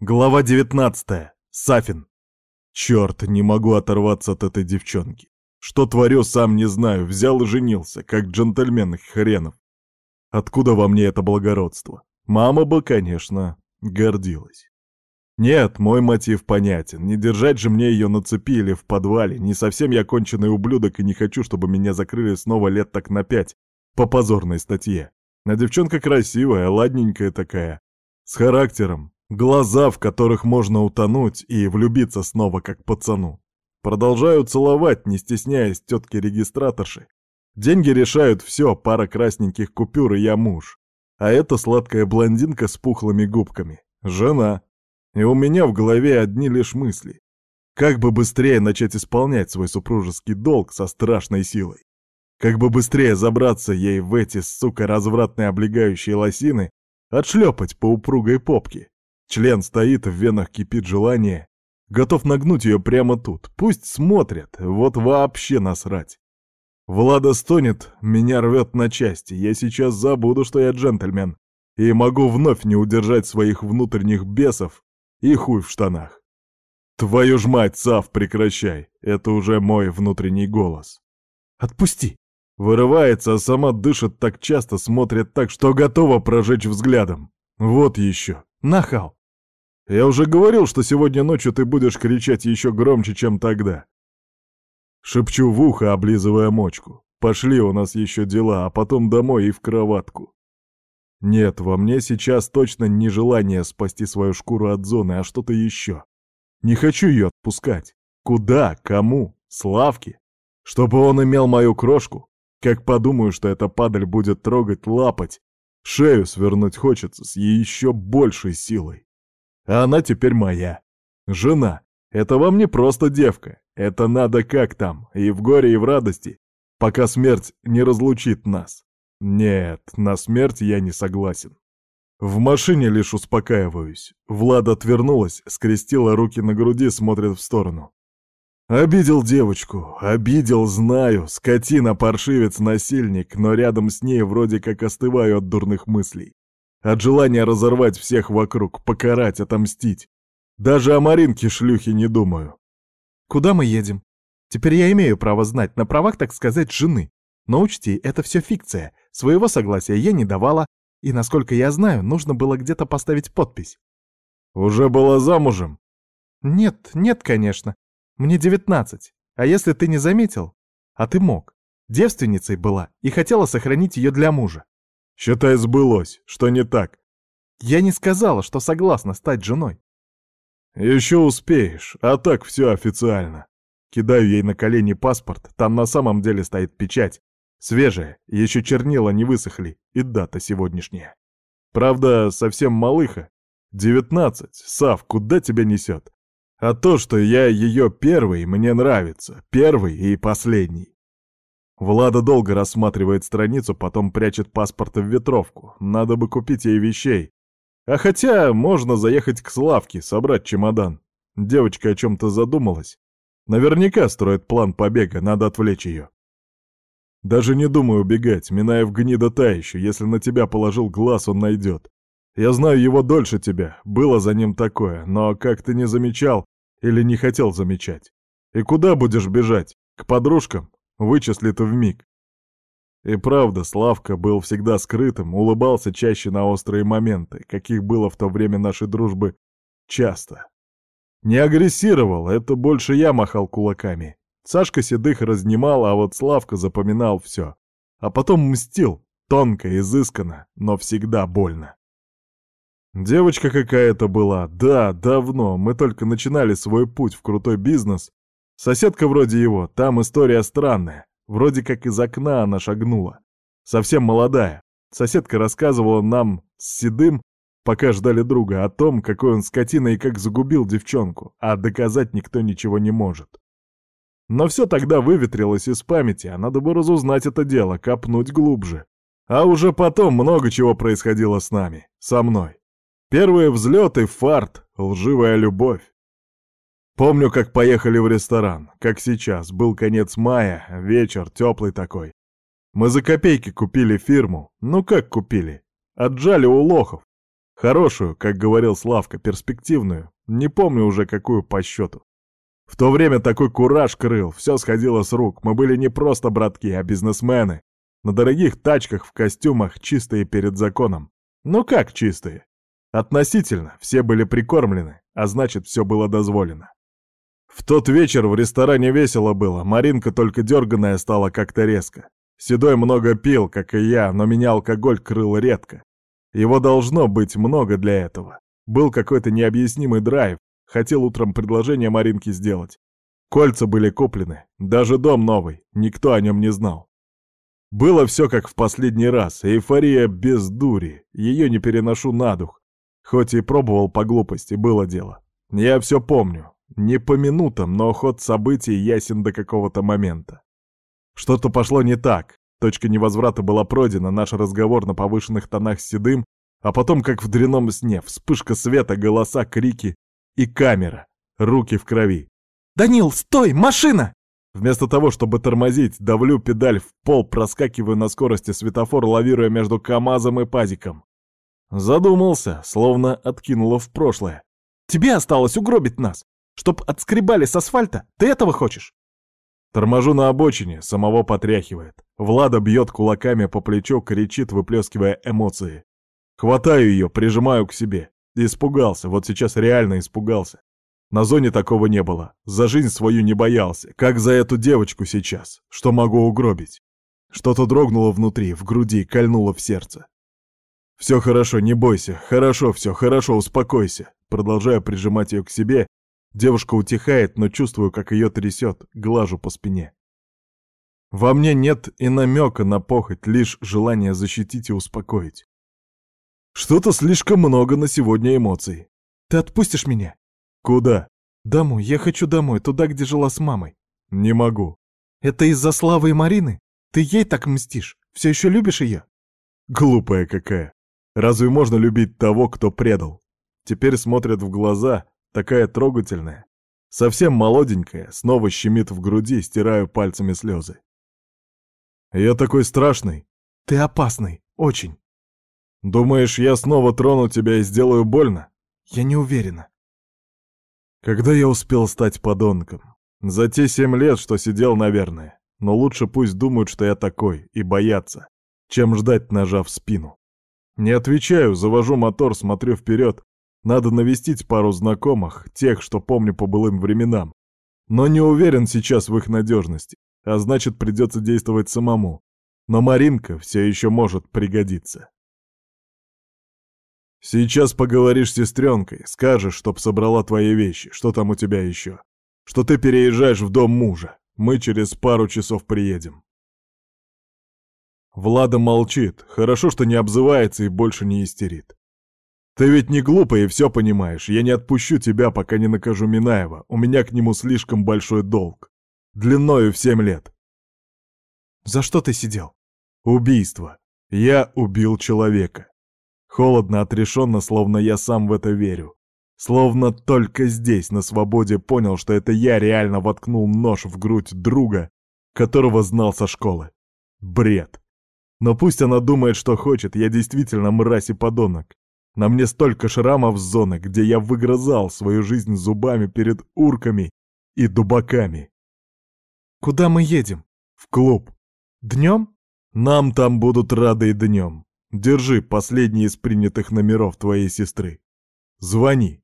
Глава 19. Сафин. Черт, не могу оторваться от этой девчонки. Что творю, сам не знаю. Взял и женился, как джентльмен хренов. Откуда во мне это благородство? Мама бы, конечно, гордилась. Нет, мой мотив понятен. Не держать же мне ее на цепи или в подвале. Не совсем я конченый ублюдок и не хочу, чтобы меня закрыли снова лет так на пять по позорной статье. А девчонка красивая, ладненькая такая, с характером, Глаза, в которых можно утонуть и влюбиться снова, как пацану. Продолжаю целовать, не стесняясь тетки-регистраторши. Деньги решают все, пара красненьких купюр и я муж. А эта сладкая блондинка с пухлыми губками. Жена. И у меня в голове одни лишь мысли. Как бы быстрее начать исполнять свой супружеский долг со страшной силой. Как бы быстрее забраться ей в эти, сука, развратные облегающие лосины, отшлепать по упругой попке. Член стоит, в венах кипит желание. Готов нагнуть ее прямо тут. Пусть смотрят, вот вообще насрать. Влада стонет, меня рвет на части. Я сейчас забуду, что я джентльмен. И могу вновь не удержать своих внутренних бесов и хуй в штанах. Твою ж мать, Сав, прекращай. Это уже мой внутренний голос. Отпусти. Вырывается, а сама дышит так часто, смотрит так, что готова прожечь взглядом. Вот еще. Нахал. Я уже говорил, что сегодня ночью ты будешь кричать еще громче, чем тогда. Шепчу в ухо, облизывая мочку. Пошли, у нас еще дела, а потом домой и в кроватку. Нет, во мне сейчас точно не желание спасти свою шкуру от зоны, а что-то еще. Не хочу ее отпускать. Куда? Кому? Славке? Чтобы он имел мою крошку? Как подумаю, что эта падаль будет трогать, лапать. Шею свернуть хочется с еще большей силой. А она теперь моя. Жена. Это вам не просто девка. Это надо как там, и в горе, и в радости, пока смерть не разлучит нас. Нет, на смерть я не согласен. В машине лишь успокаиваюсь. Влада отвернулась, скрестила руки на груди, смотрит в сторону. Обидел девочку, обидел, знаю, скотина, паршивец, насильник, но рядом с ней вроде как остываю от дурных мыслей. От желания разорвать всех вокруг, покарать, отомстить. Даже о Маринке шлюхи не думаю. Куда мы едем? Теперь я имею право знать, на правах, так сказать, жены. Но учти, это все фикция. Своего согласия я не давала, и, насколько я знаю, нужно было где-то поставить подпись. Уже была замужем? Нет, нет, конечно. Мне девятнадцать. А если ты не заметил? А ты мог. Девственницей была и хотела сохранить ее для мужа. Считай, сбылось. Что не так? Я не сказала, что согласна стать женой. Еще успеешь, а так все официально. Кидаю ей на колени паспорт, там на самом деле стоит печать. Свежая, еще чернила не высохли, и дата сегодняшняя. Правда, совсем малыха. Девятнадцать. Сав, куда тебя несет? А то, что я ее первый, мне нравится. Первый и последний. Влада долго рассматривает страницу, потом прячет паспорт в ветровку. Надо бы купить ей вещей. А хотя можно заехать к Славке, собрать чемодан. Девочка о чем-то задумалась. Наверняка строит план побега, надо отвлечь ее. Даже не думаю убегать, Минаев гнида та еще, если на тебя положил глаз, он найдет. Я знаю его дольше тебя, было за ним такое, но как ты не замечал или не хотел замечать? И куда будешь бежать? К подружкам? Вычислит в миг. И правда, Славка был всегда скрытым, улыбался чаще на острые моменты, каких было в то время нашей дружбы часто. Не агрессировал, это больше я махал кулаками. Сашка Седых разнимал, а вот Славка запоминал все. А потом мстил, тонко, изысканно, но всегда больно. Девочка какая-то была, да, давно, мы только начинали свой путь в крутой бизнес, Соседка вроде его, там история странная. Вроде как из окна она шагнула. Совсем молодая. Соседка рассказывала нам с Седым, пока ждали друга, о том, какой он скотина и как загубил девчонку, а доказать никто ничего не может. Но все тогда выветрилось из памяти, а надо бы разузнать это дело, копнуть глубже. А уже потом много чего происходило с нами, со мной. Первые взлеты, фарт, лживая любовь. Помню, как поехали в ресторан, как сейчас, был конец мая, вечер теплый такой. Мы за копейки купили фирму, ну как купили? Отжали у лохов. Хорошую, как говорил Славка, перспективную. Не помню уже какую по счету. В то время такой кураж крыл, все сходило с рук. Мы были не просто братки, а бизнесмены. На дорогих тачках, в костюмах, чистые перед законом. Ну как чистые? Относительно, все были прикормлены, а значит, все было дозволено. В тот вечер в ресторане весело было, Маринка только дерганая стала как-то резко. Седой много пил, как и я, но меня алкоголь крыл редко. Его должно быть много для этого. Был какой-то необъяснимый драйв, хотел утром предложение Маринке сделать. Кольца были куплены, даже дом новый, никто о нем не знал. Было все как в последний раз, эйфория без дури, ее не переношу на дух. Хоть и пробовал по глупости, было дело. Я все помню, не по минутам, но ход событий ясен до какого-то момента. Что-то пошло не так. Точка невозврата была пройдена, наш разговор на повышенных тонах с Седым, а потом, как в дряном сне, вспышка света, голоса, крики и камера, руки в крови. «Данил, стой! Машина!» Вместо того, чтобы тормозить, давлю педаль в пол, проскакиваю на скорости светофор, лавируя между КамАЗом и пазиком. Задумался, словно откинуло в прошлое. «Тебе осталось угробить нас, чтоб отскребали с асфальта? Ты этого хочешь?» Торможу на обочине, самого потряхивает. Влада бьет кулаками по плечу, кричит, выплескивая эмоции. Хватаю ее, прижимаю к себе. Испугался, вот сейчас реально испугался. На зоне такого не было. За жизнь свою не боялся. Как за эту девочку сейчас. Что могу угробить? Что-то дрогнуло внутри, в груди, кольнуло в сердце. «Все хорошо, не бойся. Хорошо все, хорошо, успокойся». Продолжаю прижимать ее к себе, Девушка утихает, но чувствую, как ее трясет, глажу по спине. Во мне нет и намека на похоть, лишь желание защитить и успокоить. Что-то слишком много на сегодня эмоций. Ты отпустишь меня? Куда? Домой, я хочу домой, туда, где жила с мамой. Не могу. Это из-за Славы и Марины? Ты ей так мстишь? Все еще любишь ее? Глупая какая. Разве можно любить того, кто предал? Теперь смотрят в глаза, Такая трогательная. Совсем молоденькая, снова щемит в груди, стираю пальцами слезы. Я такой страшный. Ты опасный, очень. Думаешь, я снова трону тебя и сделаю больно? Я не уверена. Когда я успел стать подонком? За те семь лет, что сидел, наверное. Но лучше пусть думают, что я такой, и боятся, чем ждать ножа в спину. Не отвечаю, завожу мотор, смотрю вперед, надо навестить пару знакомых, тех, что помню по былым временам. Но не уверен сейчас в их надежности, а значит придется действовать самому. Но Маринка все еще может пригодиться. Сейчас поговоришь с сестренкой, скажешь, чтоб собрала твои вещи, что там у тебя еще. Что ты переезжаешь в дом мужа. Мы через пару часов приедем. Влада молчит. Хорошо, что не обзывается и больше не истерит. «Ты ведь не глупый и все понимаешь. Я не отпущу тебя, пока не накажу Минаева. У меня к нему слишком большой долг. Длиною в семь лет». «За что ты сидел?» «Убийство. Я убил человека. Холодно, отрешенно, словно я сам в это верю. Словно только здесь, на свободе, понял, что это я реально воткнул нож в грудь друга, которого знал со школы. Бред. Но пусть она думает, что хочет, я действительно мразь и подонок. На мне столько шрамов зоны, где я выгрызал свою жизнь зубами перед урками и дубаками. Куда мы едем? В клуб. Днем? Нам там будут рады и днем. Держи последний из принятых номеров твоей сестры. Звони.